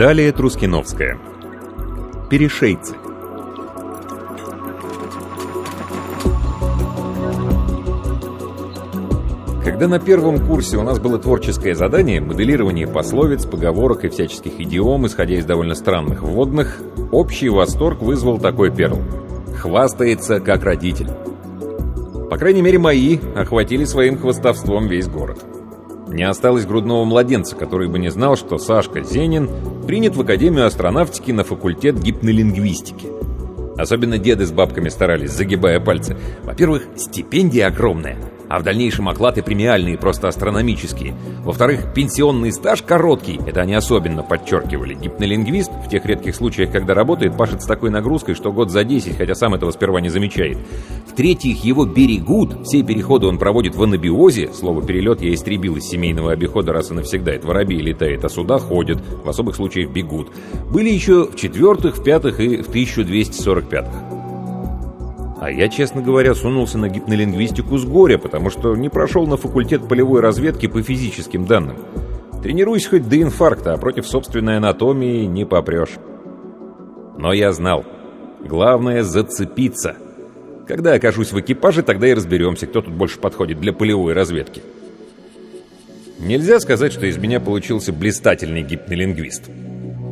Далее Трускиновская. Перешейцы. Когда на первом курсе у нас было творческое задание, моделирование пословиц, поговорок и всяческих идиом, исходя из довольно странных вводных, общий восторг вызвал такой перл. Хвастается как родитель. По крайней мере, мои охватили своим хвастовством весь город. Не осталось грудного младенца, который бы не знал, что Сашка Зенин принят в Академию астронавтики на факультет гипнолингвистики. Особенно деды с бабками старались, загибая пальцы. Во-первых, стипендия огромная – а в дальнейшем оклады премиальные, просто астрономические. Во-вторых, пенсионный стаж короткий, это они особенно подчеркивали. Гипнолингвист в тех редких случаях, когда работает, пашет с такой нагрузкой, что год за 10, хотя сам этого сперва не замечает. В-третьих, его берегут, все переходы он проводит в анабиозе, слово «перелет» я истребил из семейного обихода раз и навсегда, это воробей летает, а сюда ходят, в особых случаях бегут. Были еще в четвертых, в пятых и в 1245-х. А я, честно говоря, сунулся на гипнолингвистику с горя, потому что не прошел на факультет полевой разведки по физическим данным. Тренируюсь хоть до инфаркта, а против собственной анатомии не попрешь. Но я знал. Главное — зацепиться. Когда окажусь в экипаже, тогда и разберемся, кто тут больше подходит для полевой разведки. Нельзя сказать, что из меня получился блистательный гипнолингвист.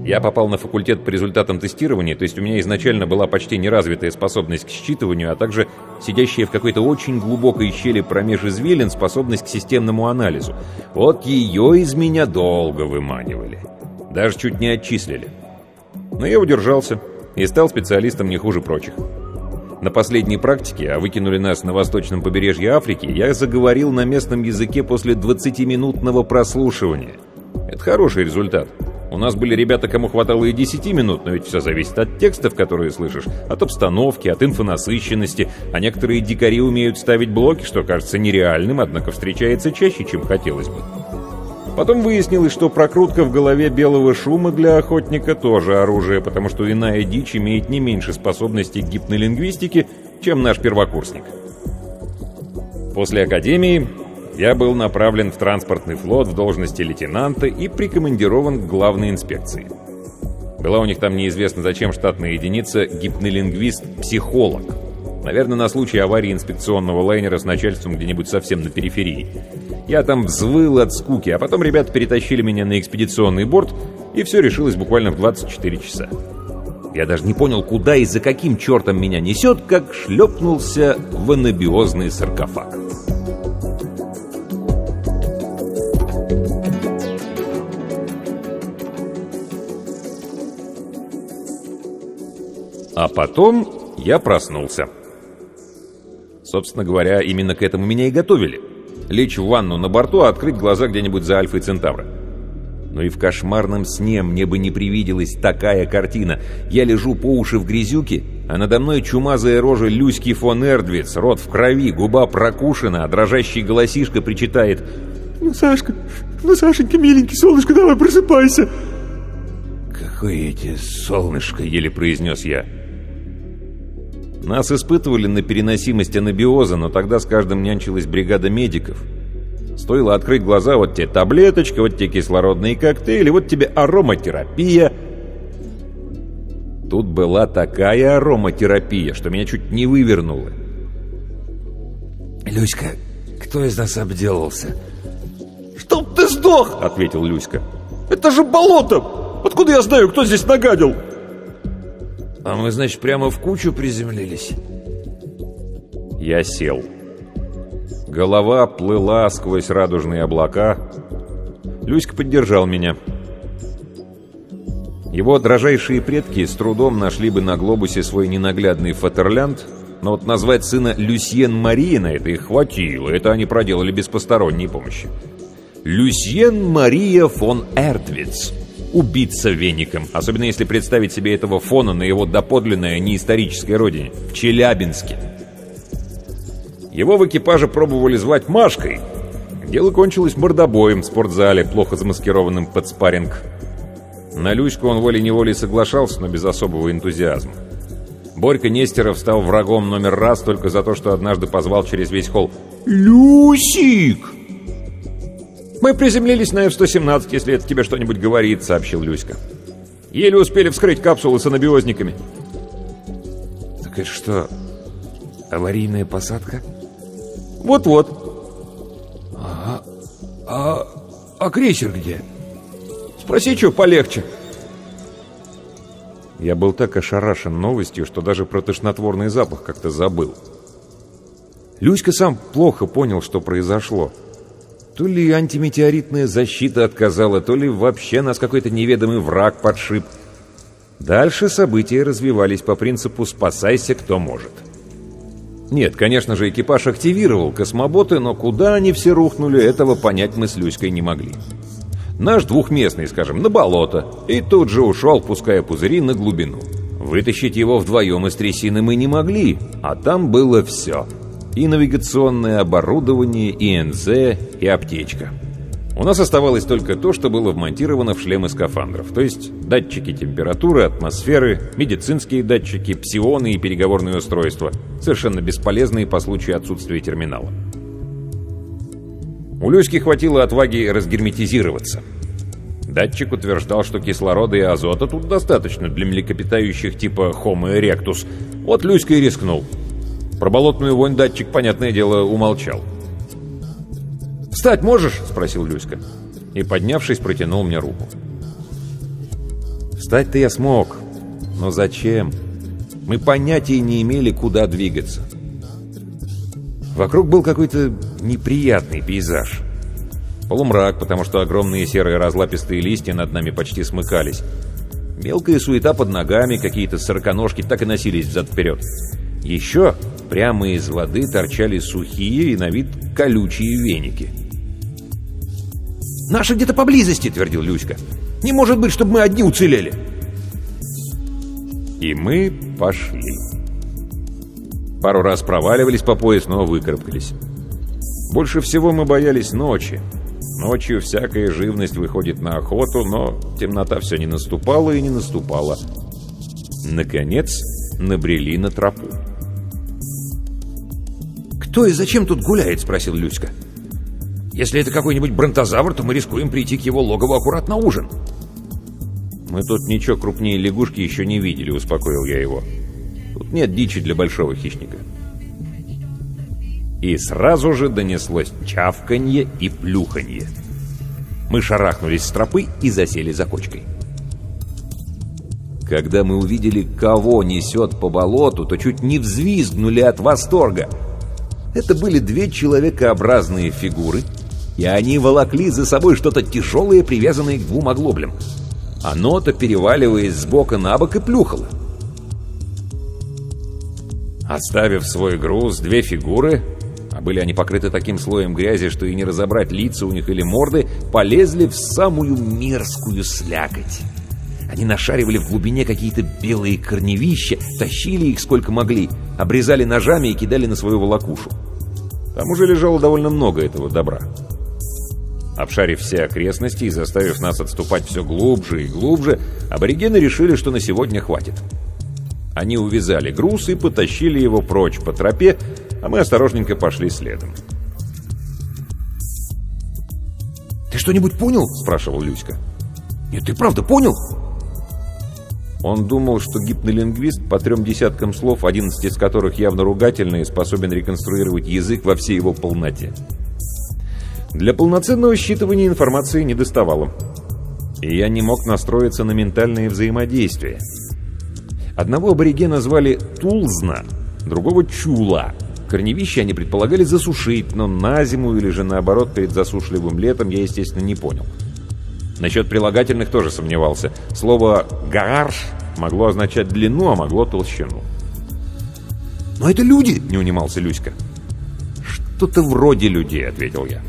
Я попал на факультет по результатам тестирования, то есть у меня изначально была почти неразвитая способность к считыванию, а также сидящая в какой-то очень глубокой щели промеж извилин способность к системному анализу. Вот ее из меня долго выманивали. Даже чуть не отчислили. Но я удержался и стал специалистом не хуже прочих. На последней практике, а выкинули нас на восточном побережье Африки, я заговорил на местном языке после 20-минутного прослушивания. Это хороший результат. У нас были ребята, кому хватало и 10 минут, но ведь все зависит от текстов, которые слышишь, от обстановки, от инфонасыщенности, а некоторые дикари умеют ставить блоки, что кажется нереальным, однако встречается чаще, чем хотелось бы. Потом выяснилось, что прокрутка в голове белого шума для охотника тоже оружие, потому что иная дичь имеет не меньше способностей к гипнолингвистике, чем наш первокурсник. После академии я был направлен в транспортный флот в должности лейтенанта и прикомандирован к главной инспекции. Была у них там неизвестно зачем штатная единица гипнолингвист-психолог. Наверное, на случай аварии инспекционного лайнера с начальством где-нибудь совсем на периферии. Я там взвыл от скуки, а потом ребята перетащили меня на экспедиционный борт, и все решилось буквально в 24 часа. Я даже не понял, куда и за каким чертом меня несет, как шлепнулся в анабиозный саркофаг. А потом я проснулся. Собственно говоря, именно к этому меня и готовили. Лечь в ванну на борту, а открыть глаза где-нибудь за Альфой Центавра. Но и в кошмарном сне мне бы не привиделась такая картина. Я лежу по уши в грязюке, а надо мной чумазая рожа Люськи фон Эрдвиц, рот в крови, губа прокушена, а дрожащий голосишка причитает «Ну, Сашка, ну, Сашенька, миленький, солнышко, давай просыпайся!» «Какое эти солнышко!» — еле произнес я. Нас испытывали на переносимость анабиоза, но тогда с каждым нянчилась бригада медиков. Стоило открыть глаза, вот тебе таблеточка, вот тебе кислородные коктейли, вот тебе ароматерапия. Тут была такая ароматерапия, что меня чуть не вывернуло. «Люська, кто из нас обделался?» «Чтоб ты сдох!» — ответил Люська. «Это же болото! Откуда я знаю, кто здесь нагадил?» «А мы, значит, прямо в кучу приземлились?» Я сел. Голова плыла сквозь радужные облака. Люська поддержал меня. Его дрожайшие предки с трудом нашли бы на глобусе свой ненаглядный Фатерлянд, но вот назвать сына Люсьен Мария на это их хватило, это они проделали без посторонней помощи. Люсьен Мария фон Эртвиц. Убиться веником, особенно если представить себе этого фона на его доподлинной неисторической родине, в Челябинске. Его в экипаже пробовали звать Машкой. Дело кончилось мордобоем в спортзале, плохо замаскированным под спарринг. На Люську он волей-неволей соглашался, но без особого энтузиазма. Борька Нестеров стал врагом номер раз только за то, что однажды позвал через весь холл «Люсик!» «Мы приземлились на F-117, если это тебе что-нибудь говорит», — сообщил Люська. «Еле успели вскрыть капсулы с анабиозниками». «Так это что, аварийная посадка?» «Вот-вот». «А, а, а крейсер где?» «Спроси, что полегче». Я был так ошарашен новостью, что даже про тошнотворный запах как-то забыл. Люська сам плохо понял, что произошло. То ли антиметеоритная защита отказала, то ли вообще нас какой-то неведомый враг подшиб. Дальше события развивались по принципу «спасайся, кто может». Нет, конечно же, экипаж активировал космоботы, но куда они все рухнули, этого понять мы с Люськой не могли. Наш двухместный, скажем, на болото, и тут же ушел, пуская пузыри на глубину. Вытащить его вдвоем из трясины мы не могли, а там было все — и навигационное оборудование, и НЗ, и аптечка. У нас оставалось только то, что было вмонтировано в шлемы скафандров, то есть датчики температуры, атмосферы, медицинские датчики, псионы и переговорные устройства, совершенно бесполезные по случаю отсутствия терминала. У Люськи хватило отваги разгерметизироваться. Датчик утверждал, что кислорода и азота тут достаточно для млекопитающих типа Homo erectus. Вот Люська и рискнул – про болотную вонь датчик, понятное дело, умолчал. «Встать можешь?» — спросил Люська. И, поднявшись, протянул мне руку. Встать-то я смог. Но зачем? Мы понятия не имели, куда двигаться. Вокруг был какой-то неприятный пейзаж. Полумрак, потому что огромные серые разлапистые листья над нами почти смыкались. Мелкая суета под ногами, какие-то сороконожки так и носились взад-вперед. Еще прямо из воды торчали сухие и на вид колючие веники. «Наши где-то поблизости!» — твердил Люська. «Не может быть, чтобы мы одни уцелели!» И мы пошли. Пару раз проваливались по пояс, но выкарабкались. Больше всего мы боялись ночи. Ночью всякая живность выходит на охоту, но темнота все не наступала и не наступала. Наконец, набрели на тропу. «Кто и зачем тут гуляет?» — спросил Люська. «Если это какой-нибудь бронтозавр, то мы рискуем прийти к его логову аккуратно на ужин». «Мы тут ничего крупнее лягушки еще не видели», — успокоил я его. «Тут нет дичи для большого хищника». И сразу же донеслось чавканье и плюханье. Мы шарахнулись с тропы и засели за кочкой. Когда мы увидели, кого несет по болоту, то чуть не взвизгнули от восторга — это были две человекообразные фигуры, и они волокли за собой что-то тяжелое, привязанное к двум оглоблям. Оно-то, переваливаясь с бока на бок, и плюхало. Оставив свой груз, две фигуры, были они покрыты таким слоем грязи, что и не разобрать лица у них или морды, полезли в самую мерзкую слякоть. Они нашаривали в глубине какие-то белые корневища, тащили их сколько могли, обрезали ножами и кидали на свою волокушу. Там уже лежало довольно много этого добра. Обшарив все окрестности и заставив нас отступать все глубже и глубже, аборигены решили, что на сегодня хватит. Они увязали груз и потащили его прочь по тропе, а мы осторожненько пошли следом. «Ты что-нибудь понял?» — спрашивал Люська. «Нет, ты правда понял?» Он думал, что гипнолингвист по трем десяткам слов, 11 из которых явно ругательные, способен реконструировать язык во всей его полноте. Для полноценного считывания информации не доставало. И я не мог настроиться на ментальные взаимодействия. Одного аборигена звали Тулзна, другого Чула. Корневища они предполагали засушить, но на зиму или же наоборот перед засушливым летом я, естественно, не понял. Насчет прилагательных тоже сомневался. Слово «гарш» могло означать длину, а могло толщину. «Но это люди!» — не унимался Люська. «Что-то вроде людей», — ответил я.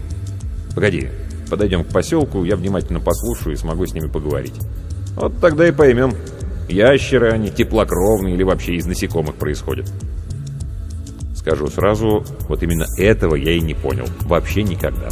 «Погоди, подойдем к поселку, я внимательно послушаю и смогу с ними поговорить. Вот тогда и поймем, ящеры они, теплокровные или вообще из насекомых происходят». Скажу сразу, вот именно этого я и не понял. Вообще никогда.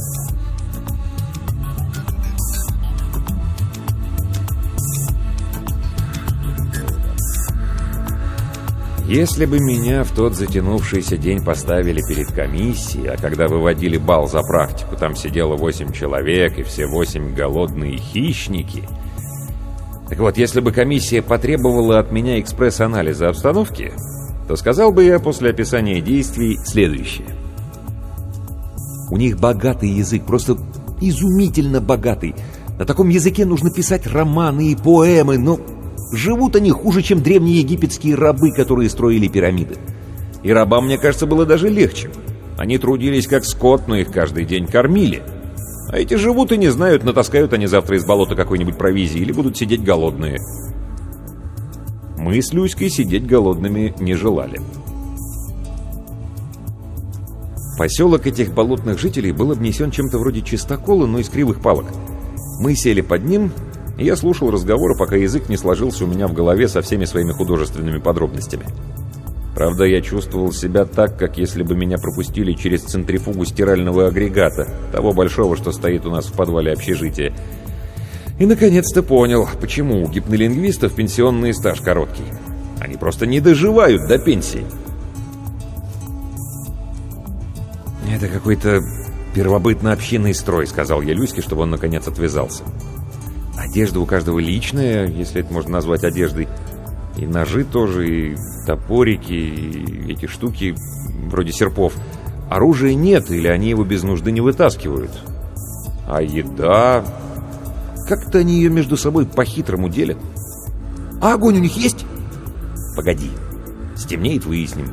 Если бы меня в тот затянувшийся день поставили перед комиссией, а когда выводили бал за практику, там сидело восемь человек и все восемь голодные хищники... Так вот, если бы комиссия потребовала от меня экспресс-анализа обстановки, то сказал бы я после описания действий следующее. У них богатый язык, просто изумительно богатый. На таком языке нужно писать романы и поэмы, но живут они хуже, чем древние египетские рабы, которые строили пирамиды. И рабам, мне кажется, было даже легче. Они трудились как скот, но их каждый день кормили. А эти живут и не знают, натаскают они завтра из болота какой-нибудь провизии или будут сидеть голодные. Мы с Люськой сидеть голодными не желали. Поселок этих болотных жителей был обнесен чем-то вроде чистокола, но из кривых палок. Мы сели под ним, я слушал разговоры, пока язык не сложился у меня в голове со всеми своими художественными подробностями. Правда, я чувствовал себя так, как если бы меня пропустили через центрифугу стирального агрегата, того большого, что стоит у нас в подвале общежития, и, наконец-то, понял, почему у гипнолингвистов пенсионный стаж короткий. Они просто не доживают до пенсии. «Это какой-то первобытно-общинный строй», — сказал я Люське, чтобы он, наконец, отвязался. «Одежда у каждого личная, если это можно назвать одеждой. И ножи тоже, и топорики, и эти штуки вроде серпов. Оружия нет, или они его без нужды не вытаскивают. А еда... Как-то они ее между собой по-хитрому делят. А огонь у них есть? Погоди. Стемнеет, выясним.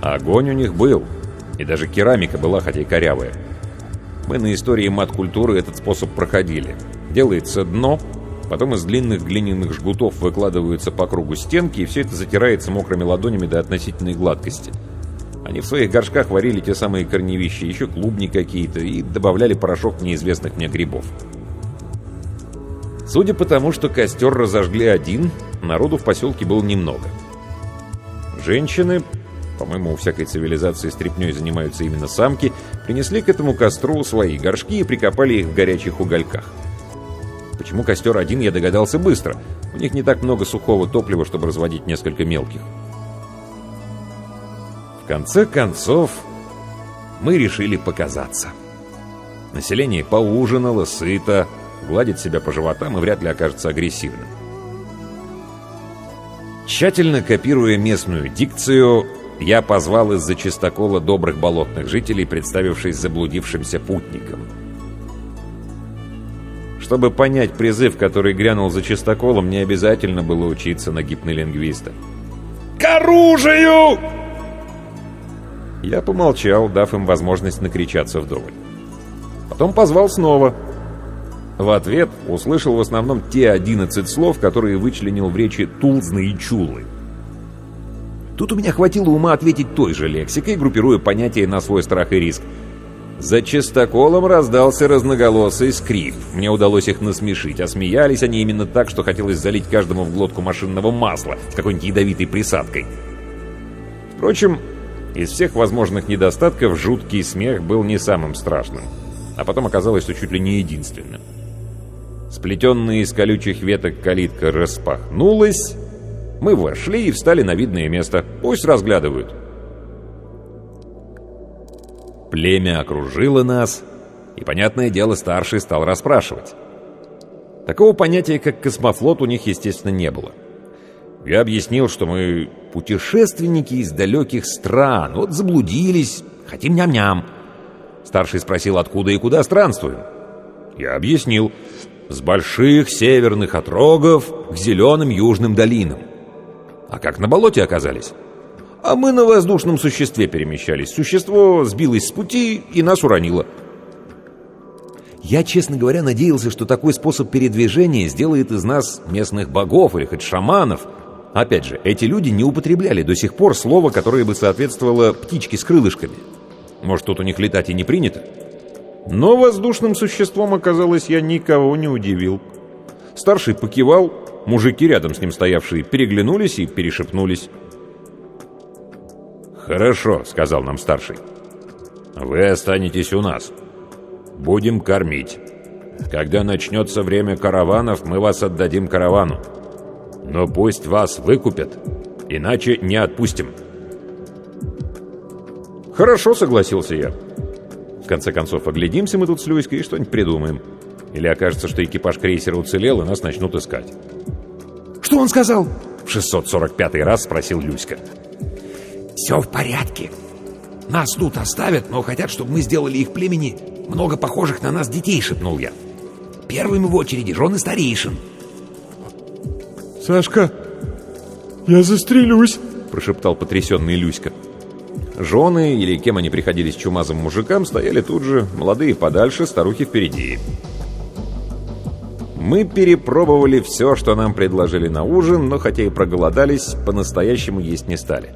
Огонь у них был. И даже керамика была, хотя и корявая. Мы на истории мат-культуры этот способ проходили. Делается дно, потом из длинных глиняных жгутов выкладываются по кругу стенки, и все это затирается мокрыми ладонями до относительной гладкости. Они в своих горшках варили те самые корневища, еще клубни какие-то, и добавляли порошок неизвестных мне грибов. Судя по тому, что костер разожгли один, народу в поселке было немного. Женщины, по-моему, у всякой цивилизации стряпней занимаются именно самки, принесли к этому костру свои горшки и прикопали их в горячих угольках. Почему костер один, я догадался быстро. У них не так много сухого топлива, чтобы разводить несколько мелких. В конце концов, мы решили показаться. Население поужинало, сыто, гладит себя по животам и вряд ли окажется агрессивным. Тщательно копируя местную дикцию, я позвал из-за чистокола добрых болотных жителей, представившись заблудившимся путником. Чтобы понять призыв, который грянул за чистоколом, не обязательно было учиться на гипнолингвиста. «К оружию!» Я помолчал, дав им возможность накричаться вдоволь. Потом позвал снова. В ответ услышал в основном те 11 слов, которые вычленил в речи Тулзны и Чулы. Тут у меня хватило ума ответить той же лексикой, группируя понятия на свой страх и риск. За чистоколом раздался разноголосый скрип. Мне удалось их насмешить, а смеялись они именно так, что хотелось залить каждому в глотку машинного масла с какой-нибудь ядовитой присадкой. Впрочем, из всех возможных недостатков жуткий смех был не самым страшным, а потом оказалось, что чуть ли не единственным. Сплетенная из колючих веток калитка распахнулась, мы вошли и встали на видное место. Пусть разглядывают. Племя окружило нас, и, понятное дело, старший стал расспрашивать. Такого понятия, как космофлот, у них, естественно, не было. Я объяснил, что мы путешественники из далеких стран, вот заблудились, хотим ням-ням. Старший спросил, откуда и куда странствуем. Я объяснил, с больших северных отрогов к зеленым южным долинам. А как на болоте оказались? А мы на воздушном существе перемещались. Существо сбилось с пути и нас уронило. Я, честно говоря, надеялся, что такой способ передвижения сделает из нас местных богов или хоть шаманов. Опять же, эти люди не употребляли до сих пор слово, которое бы соответствовало птичке с крылышками. Может, тут у них летать и не принято? Но воздушным существом, оказалось, я никого не удивил. Старший покивал, мужики рядом с ним стоявшие переглянулись и перешепнулись. «Хорошо», — сказал нам старший. «Вы останетесь у нас. Будем кормить. Когда начнется время караванов, мы вас отдадим каравану. Но пусть вас выкупят, иначе не отпустим». «Хорошо», — согласился я. В конце концов, оглядимся мы тут с Люськой и что-нибудь придумаем. Или окажется, что экипаж крейсера уцелел, и нас начнут искать. «Что он сказал?» В 645 раз спросил Люська. «Все в порядке. Нас тут оставят, но хотят, чтобы мы сделали их племени много похожих на нас детей», — шепнул я. «Первыми в очереди жены старейшин». «Сашка, я застрелюсь», — прошептал потрясенный Люська. Жены, или кем они приходились чумазым мужикам, стояли тут же, молодые подальше, старухи впереди. Мы перепробовали все, что нам предложили на ужин, но хотя и проголодались, по-настоящему есть не стали.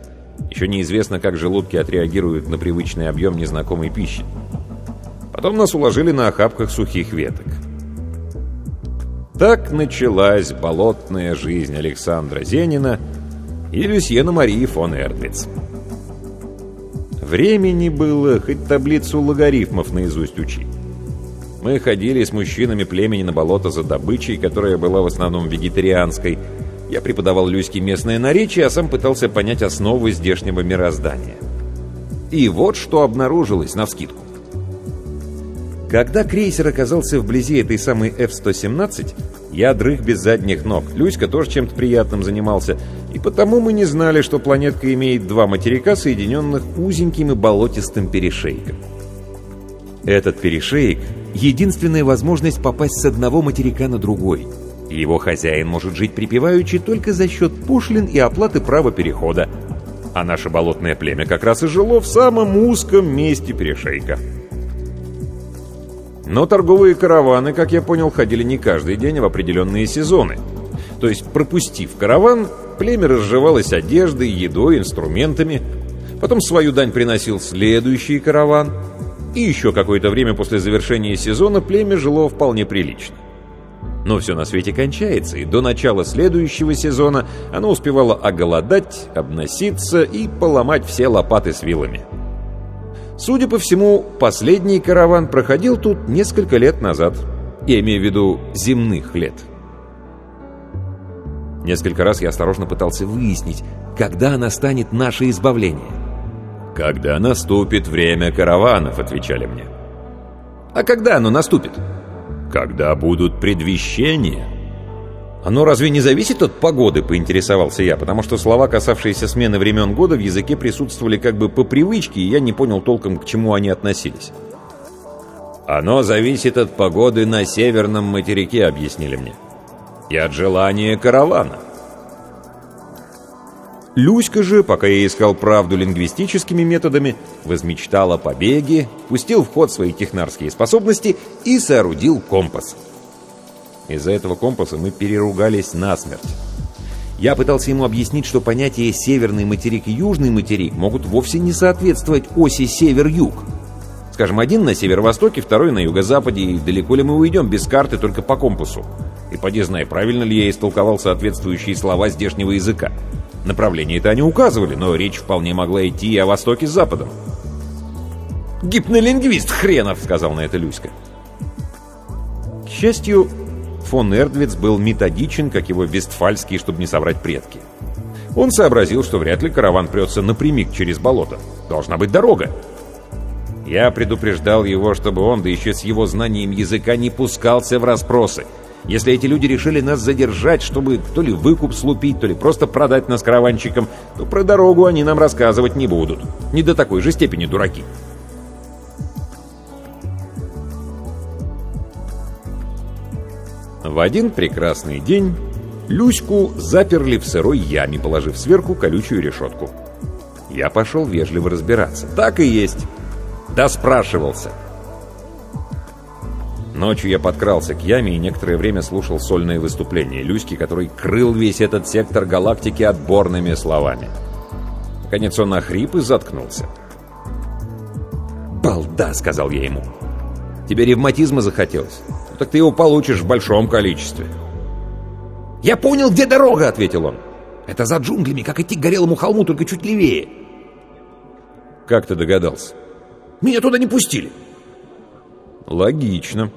Еще неизвестно, как желудки отреагируют на привычный объем незнакомой пищи. Потом нас уложили на охапках сухих веток. Так началась болотная жизнь Александра Зенина и Люсьена Марии фон Эрдвиц. Времени было, хоть таблицу логарифмов наизусть учить. Мы ходили с мужчинами племени на болото за добычей, которая была в основном вегетарианской. Я преподавал Люське местное наречие, а сам пытался понять основы здешнего мироздания. И вот что обнаружилось навскидку. Когда крейсер оказался вблизи этой самой F-117, я дрых без задних ног. Люська тоже чем-то приятным занимался. И потому мы не знали, что планетка имеет два материка, соединенных узеньким и болотистым перешейком. Этот перешеек — единственная возможность попасть с одного материка на другой. Его хозяин может жить припеваючи только за счет пошлин и оплаты права перехода. А наше болотное племя как раз и жило в самом узком месте перешейка. Но торговые караваны, как я понял, ходили не каждый день, а в определенные сезоны. То есть, пропустив караван, племя разживалось одеждой, едой, инструментами. Потом свою дань приносил следующий караван — и еще какое-то время после завершения сезона племя жило вполне прилично. Но все на свете кончается, и до начала следующего сезона оно успевало оголодать, обноситься и поломать все лопаты с вилами. Судя по всему, последний караван проходил тут несколько лет назад. Я имею в виду земных лет. Несколько раз я осторожно пытался выяснить, когда настанет наше избавление. «Когда наступит время караванов», — отвечали мне. «А когда оно наступит?» «Когда будут предвещения». «Оно разве не зависит от погоды?» — поинтересовался я, потому что слова, касавшиеся смены времен года, в языке присутствовали как бы по привычке, и я не понял толком, к чему они относились. «Оно зависит от погоды на северном материке», — объяснили мне. «И от желания каравана». Люська же, пока я искал правду лингвистическими методами, возмечтал о побеге, пустил в ход свои технарские способности и соорудил компас. Из-за этого компаса мы переругались насмерть. Я пытался ему объяснить, что понятия «северный материк» и «южный материк» могут вовсе не соответствовать оси «север-юг». Скажем, один на северо-востоке, второй на юго-западе, и далеко ли мы уйдем без карты только по компасу? И поди знай, правильно ли я истолковал соответствующие слова здешнего языка. Направление это они указывали, но речь вполне могла идти и о востоке с западом. «Гипнолингвист хренов!» — сказал на это Люська. К счастью, фон Эрдвиц был методичен, как его вестфальские, чтобы не соврать предки. Он сообразил, что вряд ли караван прется напрямик через болото. Должна быть дорога. Я предупреждал его, чтобы он, да еще с его знанием языка, не пускался в расспросы. Если эти люди решили нас задержать, чтобы то ли выкуп слупить, то ли просто продать нас караванчикам, то про дорогу они нам рассказывать не будут. Не до такой же степени дураки. В один прекрасный день Люську заперли в сырой яме, положив сверху колючую решетку. Я пошел вежливо разбираться. Так и есть. Да спрашивался. Ночью я подкрался к яме и некоторое время слушал сольные выступления Люськи, который крыл весь этот сектор галактики отборными словами. Наконец он охрип и заткнулся. «Балда!» — сказал я ему. «Тебе ревматизма захотелось? так ты его получишь в большом количестве». «Я понял, где дорога!» — ответил он. «Это за джунглями, как идти к горелому холму, только чуть левее». «Как ты догадался?» «Меня туда не пустили». «Логично».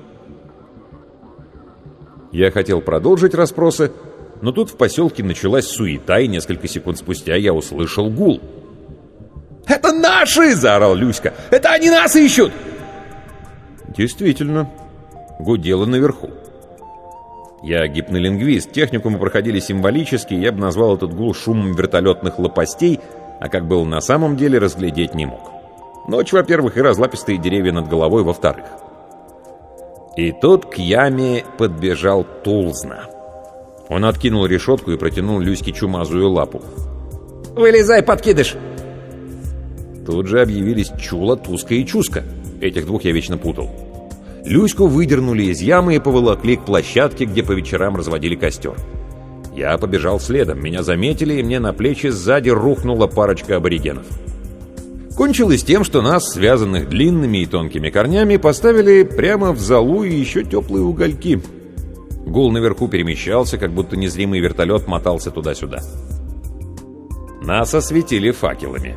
Я хотел продолжить расспросы, но тут в поселке началась суета, и несколько секунд спустя я услышал гул. «Это наши!» — заорал Люська. «Это они нас ищут!» Действительно, гудело наверху. Я гипнолингвист, технику мы проходили символически, я бы назвал этот гул шумом вертолетных лопастей, а как был на самом деле, разглядеть не мог. Ночь, во-первых, и разлапистые деревья над головой, во-вторых. И тут к яме подбежал Тулзна. Он откинул решетку и протянул Люське чумазую лапу. «Вылезай, подкидыш!» Тут же объявились Чула, Туска и Чуска. Этих двух я вечно путал. Люську выдернули из ямы и поволокли к площадке, где по вечерам разводили костер. Я побежал следом, меня заметили, и мне на плечи сзади рухнула парочка аборигенов. Кончилось тем, что нас, связанных длинными и тонкими корнями, поставили прямо в залу и еще теплые угольки. Гул наверху перемещался, как будто незримый вертолет мотался туда-сюда. Нас осветили факелами.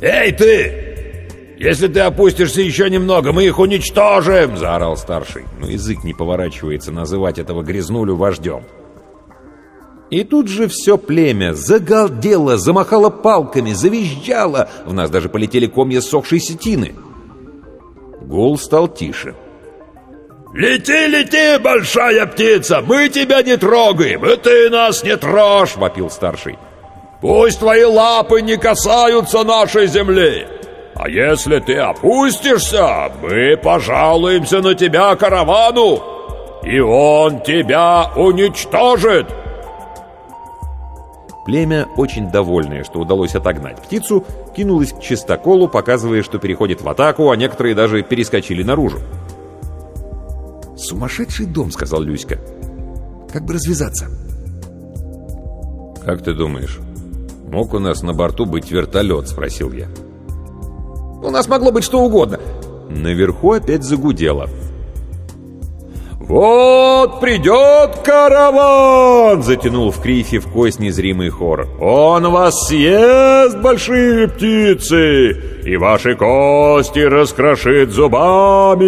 «Эй, ты! «Если ты опустишься еще немного, мы их уничтожим!» — заорал старший. Но язык не поворачивается называть этого грязнулю вождем. И тут же все племя загалдело, замахало палками, завизжало. В нас даже полетели комья сохшей сетины. Гул стал тише. «Лети, лети, большая птица! Мы тебя не трогаем, и ты нас не трожь!» — вопил старший. «Пусть твои лапы не касаются нашей земли!» А если ты опустишься, мы пожалуемся на тебя каравану, и он тебя уничтожит!» Племя, очень довольное, что удалось отогнать птицу, кинулось к чистоколу, показывая, что переходит в атаку, а некоторые даже перескочили наружу. «Сумасшедший дом», — сказал Люська. «Как бы развязаться?» «Как ты думаешь, мог у нас на борту быть вертолет?» — спросил я. У нас могло быть что угодно. Наверху опять загудело. «Вот придет караван!» — затянул в крифе в кость незримый хор. «Он вас съест, большие птицы, и ваши кости раскрошит зубами!»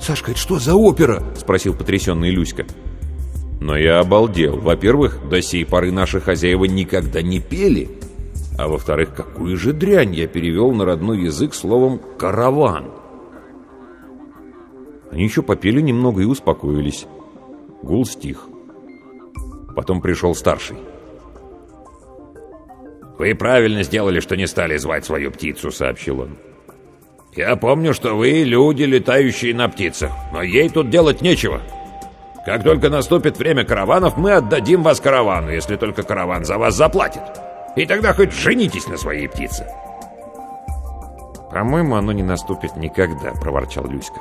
«Сашка, это что за опера?» — спросил потрясенный Люська. Но я обалдел. Во-первых, до сей поры наши хозяева никогда не пели. А во-вторых, какую же дрянь я перевел на родной язык словом «караван». Они еще попели немного и успокоились. Гул стих. Потом пришел старший. «Вы правильно сделали, что не стали звать свою птицу», — сообщил он. «Я помню, что вы люди, летающие на птицах, но ей тут делать нечего. Как только наступит время караванов, мы отдадим вас каравану, если только караван за вас заплатит». И тогда хоть женитесь на своей птице. «По-моему, оно не наступит никогда», — проворчал Люська.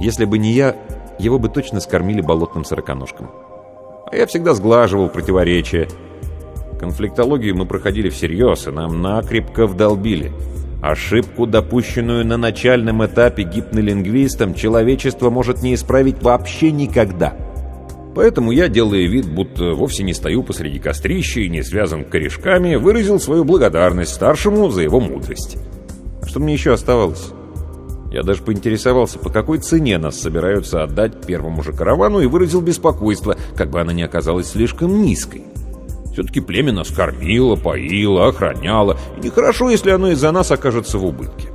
«Если бы не я, его бы точно скормили болотным сороконожкам. А я всегда сглаживал противоречия. Конфликтологию мы проходили всерьез, и нам накрепко вдолбили. Ошибку, допущенную на начальном этапе гипнолингвистом, человечество может не исправить вообще никогда. Поэтому я, делая вид, будто вовсе не стою посреди кострища и не связан корешками, выразил свою благодарность старшему за его мудрость. А что мне еще оставалось? Я даже поинтересовался, по какой цене нас собираются отдать первому же каравану и выразил беспокойство, как бы она не оказалась слишком низкой. Все-таки племя нас кормило, поило, охраняло, и нехорошо, если оно из-за нас окажется в убытке.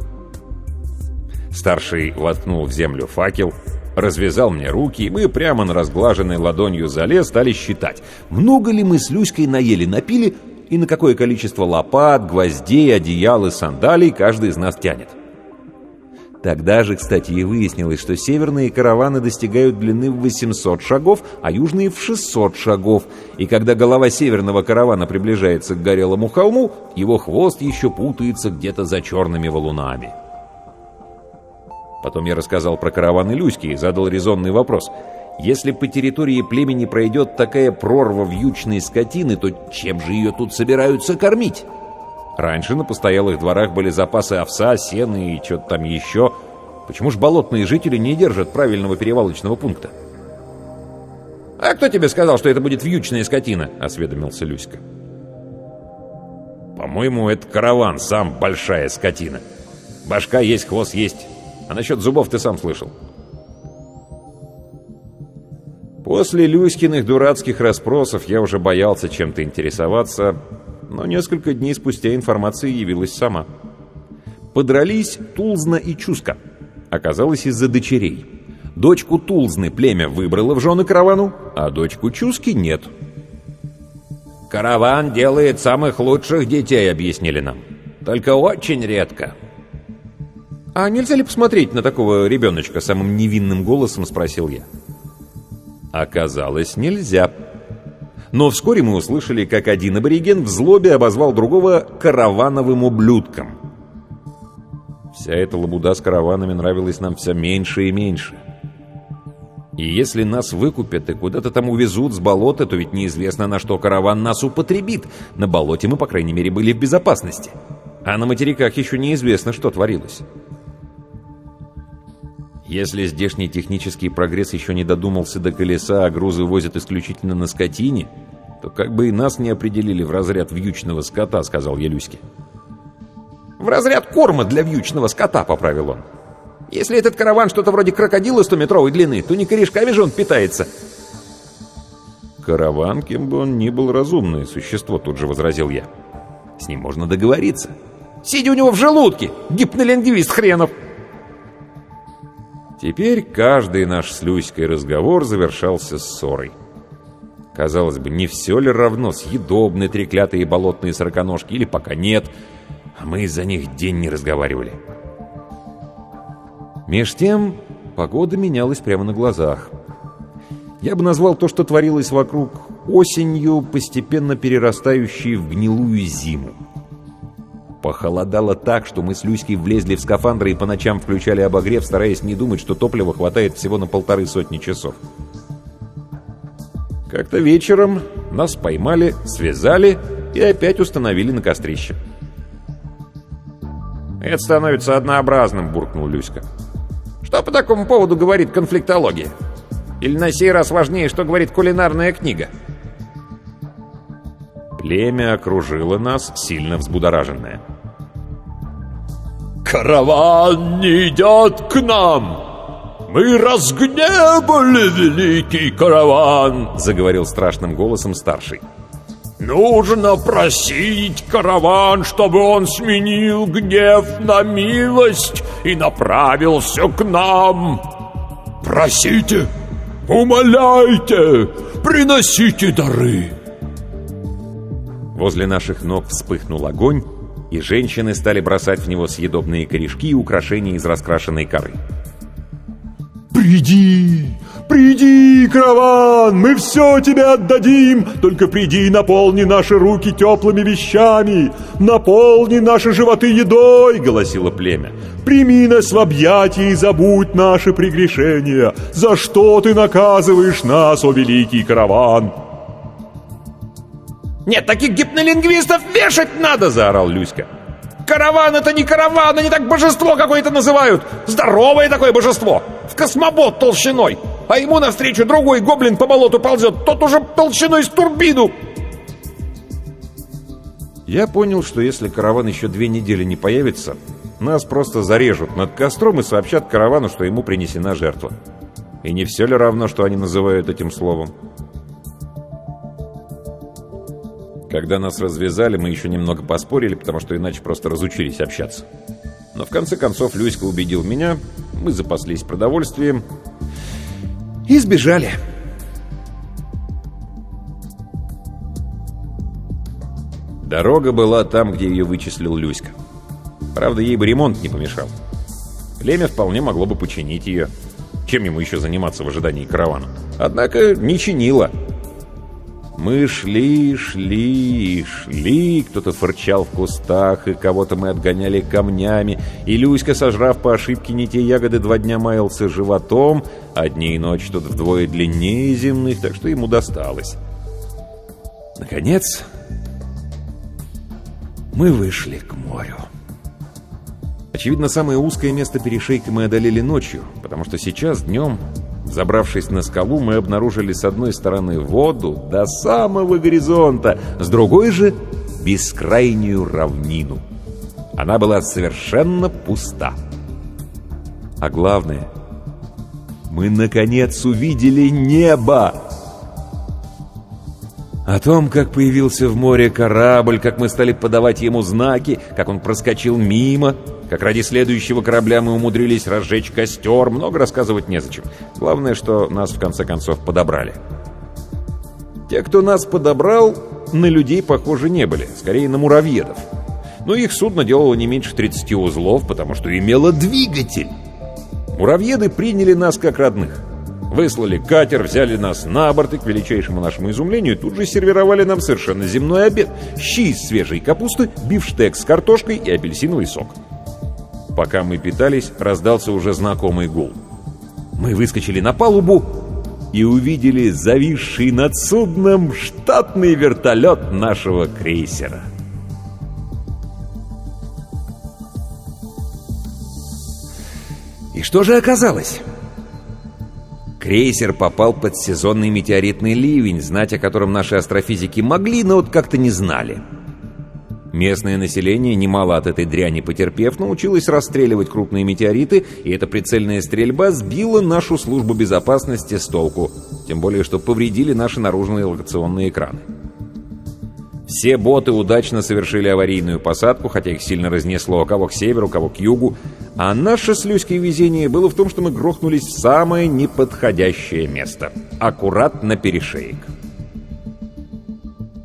Старший воткнул в землю факел, развязал мне руки, и мы прямо на разглаженной ладонью зале стали считать, много ли мы с Люськой наели, напили, и на какое количество лопат, гвоздей, одеял и сандалий каждый из нас тянет. Тогда же, кстати, и выяснилось, что северные караваны достигают длины в 800 шагов, а южные в 600 шагов. И когда голова северного каравана приближается к горелому холму, его хвост еще путается где-то за черными валунами. Потом я рассказал про караваны Люськи и задал резонный вопрос. Если по территории племени пройдет такая прорва вьючной скотины, то чем же ее тут собираются кормить? Раньше на постоялых дворах были запасы овса, сена и что-то там еще. Почему же болотные жители не держат правильного перевалочного пункта? «А кто тебе сказал, что это будет вьючная скотина?» — осведомился Люська. «По-моему, это караван, сам большая скотина. Башка есть, хвост есть. А насчет зубов ты сам слышал». После Люськиных дурацких расспросов я уже боялся чем-то интересоваться, но несколько дней спустя информация явилась сама. Подрались Тулзна и Чуска. Оказалось из-за дочерей. Дочку Тулзны племя выбрало в жены каравану, а дочку Чуски нет. «Караван делает самых лучших детей», — объяснили нам. «Только очень редко». «А нельзя ли посмотреть на такого ребеночка?» — самым невинным голосом спросил я. Оказалось, нельзя. Но вскоре мы услышали, как один абориген в злобе обозвал другого «каравановым ублюдком». Вся эта лабуда с караванами нравилась нам все меньше и меньше. И если нас выкупят и куда-то там увезут с болота, то ведь неизвестно, на что караван нас употребит. На болоте мы, по крайней мере, были в безопасности. А на материках еще неизвестно, что творилось. Если здешний технический прогресс еще не додумался до колеса, а грузы возят исключительно на скотине, то как бы и нас не определили в разряд вьючного скота, сказал я Люське. В разряд корма для вьючного скота, поправил он. Если этот караван что-то вроде крокодила 100-метровой длины, то не корешками же он питается. Караван, кем бы он ни был, разумное существо, тут же возразил я. С ним можно договориться. Сидя у него в желудке, гипнолингвист хренов. Теперь каждый наш с Люськой разговор завершался ссорой. Казалось бы, не все ли равно, съедобные треклятые болотные сороконожки или пока нет, а мы из-за них день не разговаривали. Меж тем, погода менялась прямо на глазах. Я бы назвал то, что творилось вокруг, осенью, постепенно перерастающей в гнилую зиму. Похолодало так, что мы с Люськой влезли в скафандры и по ночам включали обогрев, стараясь не думать, что топлива хватает всего на полторы сотни часов. Как-то вечером нас поймали, связали и опять установили на кострище. «Это становится однообразным», — буркнул Люська. «Что по такому поводу говорит конфликтология? Или на сей раз важнее, что говорит кулинарная книга?» Племя окружило нас, сильно взбудораженное. «Караван идет к нам! Мы разгневали великий караван!» Заговорил страшным голосом старший. «Нужно просить караван, чтобы он сменил гнев на милость и направился к нам! Просите, умоляйте, приносите дары!» Возле наших ног вспыхнул огонь, и женщины стали бросать в него съедобные корешки и украшения из раскрашенной коры. «Приди! «Приди, караван, мы все тебе отдадим, только приди и наполни наши руки теплыми вещами, наполни наши животы едой», — голосило племя. «Прими нас в объятия и забудь наши прегрешения. За что ты наказываешь нас, о великий караван?» «Нет, таких гипнолингвистов вешать надо!» — заорал Люська. «Караван — это не караван, они так божество какое-то называют! Здоровое такое божество! В космобот толщиной! А ему навстречу другой гоблин по болоту ползет, тот уже толщиной с турбину!» Я понял, что если караван еще две недели не появится, нас просто зарежут над костром и сообщат каравану, что ему принесена жертва. И не все ли равно, что они называют этим словом? Когда нас развязали, мы еще немного поспорили, потому что иначе просто разучились общаться. Но в конце концов Люська убедил меня, мы запаслись продовольствием и сбежали. Дорога была там, где ее вычислил Люська. Правда, ей бы ремонт не помешал. Племя вполне могло бы починить ее. Чем ему еще заниматься в ожидании каравана? Однако не чинило. Мы шли, шли, шли, кто-то фырчал в кустах, и кого-то мы отгоняли камнями, и Люська, сожрав по ошибке не те ягоды, два дня маялся животом, а дни и ночь тут вдвое длиннее земных, так что ему досталось. Наконец, мы вышли к морю. Очевидно, самое узкое место перешейка мы одолели ночью, потому что сейчас, днем, Забравшись на скалу, мы обнаружили с одной стороны воду до самого горизонта, с другой же — бескрайнюю равнину. Она была совершенно пуста. А главное, мы, наконец, увидели небо! О том, как появился в море корабль, как мы стали подавать ему знаки, как он проскочил мимо, как ради следующего корабля мы умудрились разжечь костер, много рассказывать незачем. Главное, что нас в конце концов подобрали. Те, кто нас подобрал, на людей похожи не были, скорее на муравьедов. Но их судно делало не меньше 30 узлов, потому что имело двигатель. Муравьеды приняли нас как родных. Выслали катер, взяли нас на борт и, к величайшему нашему изумлению, тут же сервировали нам совершенно земной обед. Щи из свежей капусты, бифштекс с картошкой и апельсиновый сок. Пока мы питались, раздался уже знакомый гул. Мы выскочили на палубу и увидели зависший над судном штатный вертолет нашего крейсера. И что же оказалось? Крейсер попал под сезонный метеоритный ливень, знать о котором наши астрофизики могли, но вот как-то не знали. Местное население, немало от этой дряни потерпев, научилось расстреливать крупные метеориты, и эта прицельная стрельба сбила нашу службу безопасности с толку, тем более что повредили наши наружные локационные экраны. Все боты удачно совершили аварийную посадку, хотя их сильно разнесло кого к северу, кого к югу, а наше с Люськой везение было в том, что мы грохнулись в самое неподходящее место, аккурат на перешеек.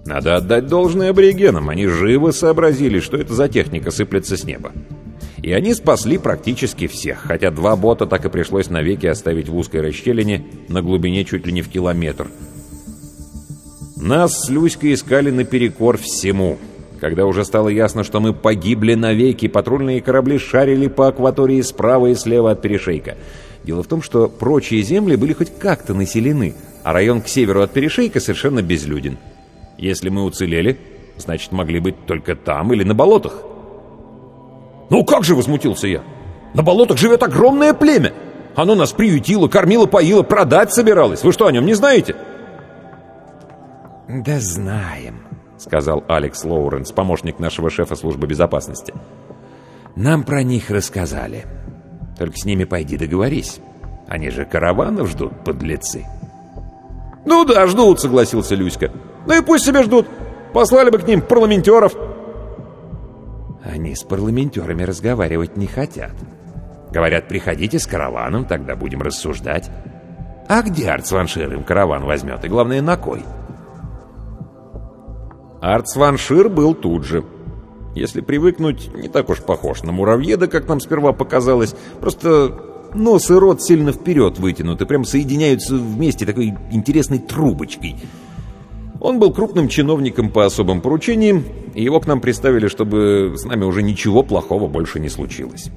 Надо отдать должное аборигенам, они живо сообразили, что это за техника сыплется с неба. И они спасли практически всех, хотя два бота так и пришлось навеки оставить в узкой расщелине на глубине чуть ли не в километр. Нас с Люськой искали наперекор всему. Когда уже стало ясно, что мы погибли навеки, патрульные корабли шарили по акватории справа и слева от перешейка. Дело в том, что прочие земли были хоть как-то населены, а район к северу от перешейка совершенно безлюден. Если мы уцелели, значит, могли быть только там или на болотах. «Ну как же!» — возмутился я. «На болотах живет огромное племя! Оно нас приютило, кормило, поило, продать собиралось! Вы что, о нем не знаете?» «Да знаем», — сказал Алекс Лоуренс, помощник нашего шефа службы безопасности. «Нам про них рассказали. Только с ними пойди договорись. Они же караванов ждут, подлецы». «Ну да, ждут», — согласился Люська. Ну и пусть себе ждут. Послали бы к ним парламентеров. Они с парламентерами разговаривать не хотят. Говорят, приходите с караваном, тогда будем рассуждать. А где Арцваншир им караван возьмет? И главное, на кой? Арцваншир был тут же. Если привыкнуть, не так уж похож на муравьеда, как нам сперва показалось. Просто Нос и рот сильно вперед вытянуты, прям соединяются вместе такой интересной трубочкой. Он был крупным чиновником по особым поручениям, и его к нам приставили, чтобы с нами уже ничего плохого больше не случилось.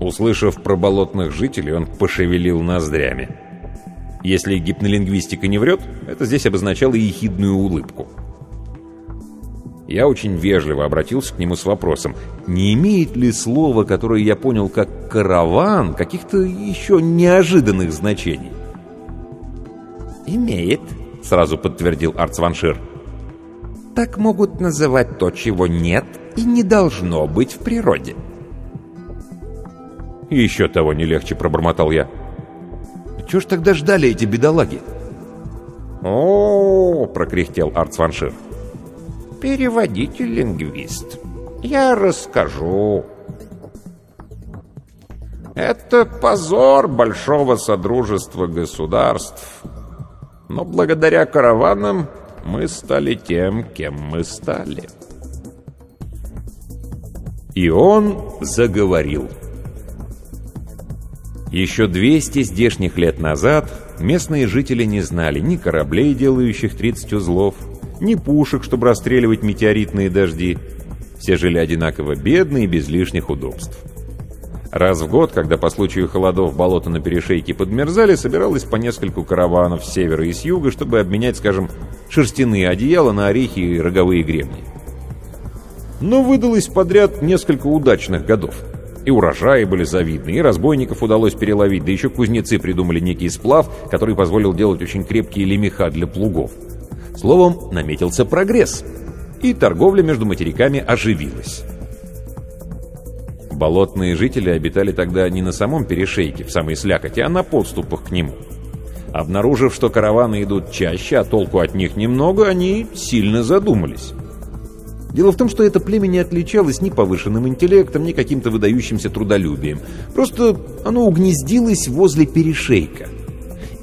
Услышав про болотных жителей, он пошевелил ноздрями. Если гипнолингвистика не врет, это здесь обозначало ехидную улыбку. Я очень вежливо обратился к нему с вопросом, не имеет ли слово, которое я понял как «караван», каких-то еще неожиданных значений? «Имеет», — сразу подтвердил Арцваншир. «Так могут называть то, чего нет и не должно быть в природе». «Еще того не легче», — пробормотал я. «Чего ж тогда ждали эти бедолаги?» «О, -о, -о — прокряхтел Арцваншир переводитель-лингвист. Я расскажу. Это позор большого содружества государств. Но благодаря караванам мы стали тем, кем мы стали. И он заговорил. Еще 200 здешних лет назад местные жители не знали ни кораблей, делающих 30 узлов, ни пушек, чтобы расстреливать метеоритные дожди. Все жили одинаково бедно и без лишних удобств. Раз в год, когда по случаю холодов болото на перешейке подмерзали, собиралось по нескольку караванов с севера и с юга, чтобы обменять, скажем, шерстяные одеяла на орехи и роговые гребни. Но выдалось подряд несколько удачных годов. И урожаи были завидны, и разбойников удалось переловить, да еще кузнецы придумали некий сплав, который позволил делать очень крепкие лемеха для плугов. Словом, наметился прогресс, и торговля между материками оживилась. Болотные жители обитали тогда не на самом перешейке, в самой слякоти, а на подступах к нему. Обнаружив, что караваны идут чаще, а толку от них немного, они сильно задумались. Дело в том, что это племя не отличалось ни повышенным интеллектом, ни каким-то выдающимся трудолюбием. Просто оно угнездилось возле перешейка –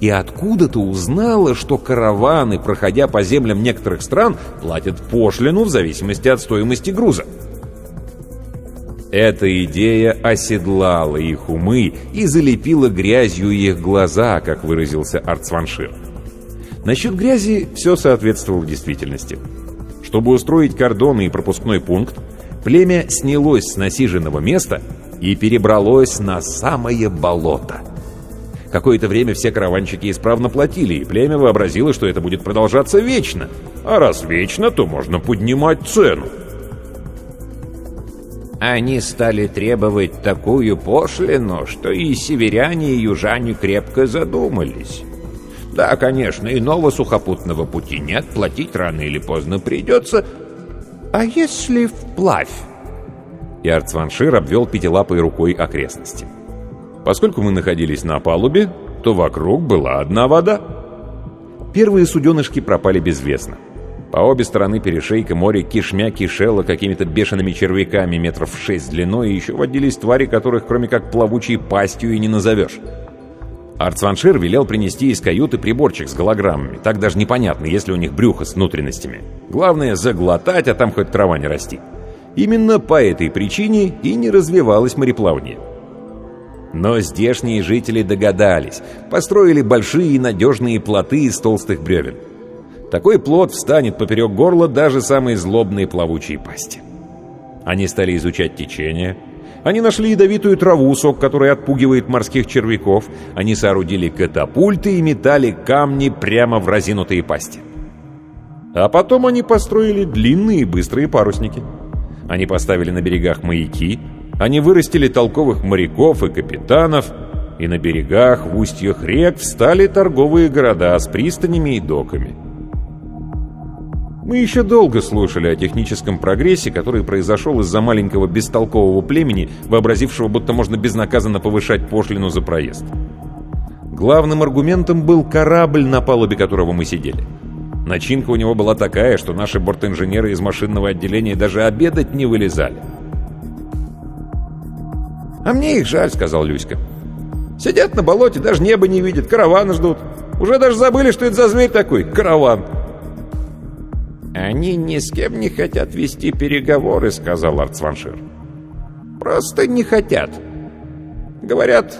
и откуда-то узнала, что караваны, проходя по землям некоторых стран, платят пошлину в зависимости от стоимости груза. Эта идея оседлала их умы и залепила грязью их глаза, как выразился Арцваншир. Насчет грязи все соответствовало действительности. Чтобы устроить кордоны и пропускной пункт, племя снялось с насиженного места и перебралось на самое болото – Какое-то время все караванщики исправно платили, и племя вообразило, что это будет продолжаться вечно. А раз вечно, то можно поднимать цену. Они стали требовать такую пошлину, что и северяне, и южане крепко задумались. Да, конечно, иного сухопутного пути нет, платить рано или поздно придется. А если вплавь? И Арцваншир обвел пятилапой рукой окрестности. Поскольку мы находились на палубе, то вокруг была одна вода. Первые суденышки пропали безвестно. По обе стороны перешейка море кишмя кишело какими-то бешеными червяками метров шесть длиной, и еще водились твари, которых кроме как плавучей пастью и не назовешь. Арцваншир велел принести из каюты приборчик с голограммами. Так даже непонятно, есть ли у них брюхо с внутренностями. Главное — заглотать, а там хоть трава не расти. Именно по этой причине и не развивалось мореплавание. Но здешние жители догадались, построили большие и надежные плоты из толстых бревен. Такой плот встанет поперек горла даже самой злобной плавучей пасти. Они стали изучать течение. Они нашли ядовитую траву, сок который отпугивает морских червяков. Они соорудили катапульты и метали камни прямо в разинутые пасти. А потом они построили длинные быстрые парусники. Они поставили на берегах маяки, они вырастили толковых моряков и капитанов, и на берегах, в устьях рек встали торговые города с пристанями и доками. Мы еще долго слушали о техническом прогрессе, который произошел из-за маленького бестолкового племени, вообразившего, будто можно безнаказанно повышать пошлину за проезд. Главным аргументом был корабль, на палубе которого мы сидели. Начинка у него была такая, что наши бортинженеры из машинного отделения даже обедать не вылезали. «А мне их жаль», — сказал Люська. «Сидят на болоте, даже небо не видят, караваны ждут. Уже даже забыли, что это за зверь такой, караван». «Они ни с кем не хотят вести переговоры», — сказал Арцваншир. «Просто не хотят. Говорят,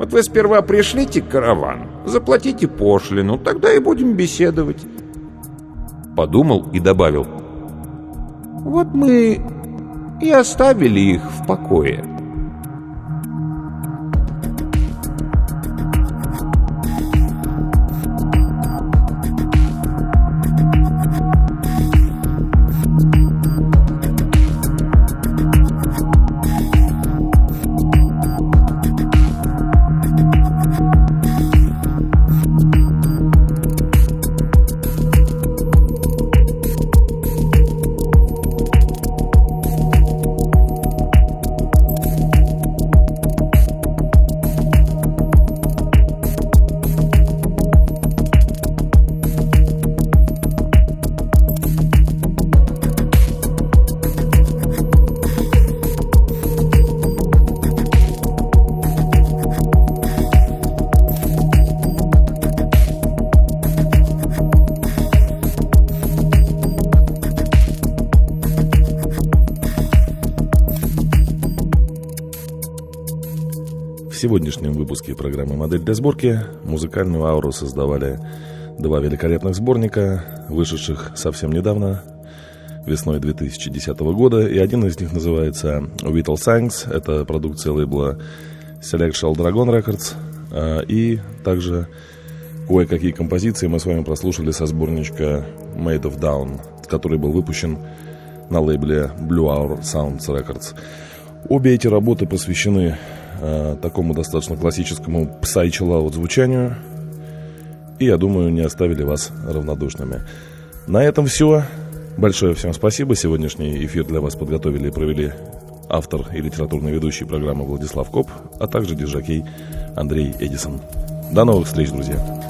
Вот вы сперва пришлите караван, заплатите пошлину, тогда и будем беседовать. Подумал и добавил. Вот мы и оставили их в покое. Сегодняшнем выпуске программы «Модель для сборки» музыкальную ауру создавали два великолепных сборника, вышедших совсем недавно, весной 2010 года, и один из них называется «Vital Songs», это продукция лейбла Selectual Dragon Records, а, и также кое-какие композиции мы с вами прослушали со сборничка «Made of Down», который был выпущен на лейбле Blue Hour Sounds Records. Обе эти работы посвящены э, такому достаточно классическому псай-чиллаут звучанию. И, я думаю, не оставили вас равнодушными. На этом все. Большое всем спасибо. Сегодняшний эфир для вас подготовили и провели автор и литературный ведущий программы Владислав Коп, а также диджакей Андрей Эдисон. До новых встреч, друзья!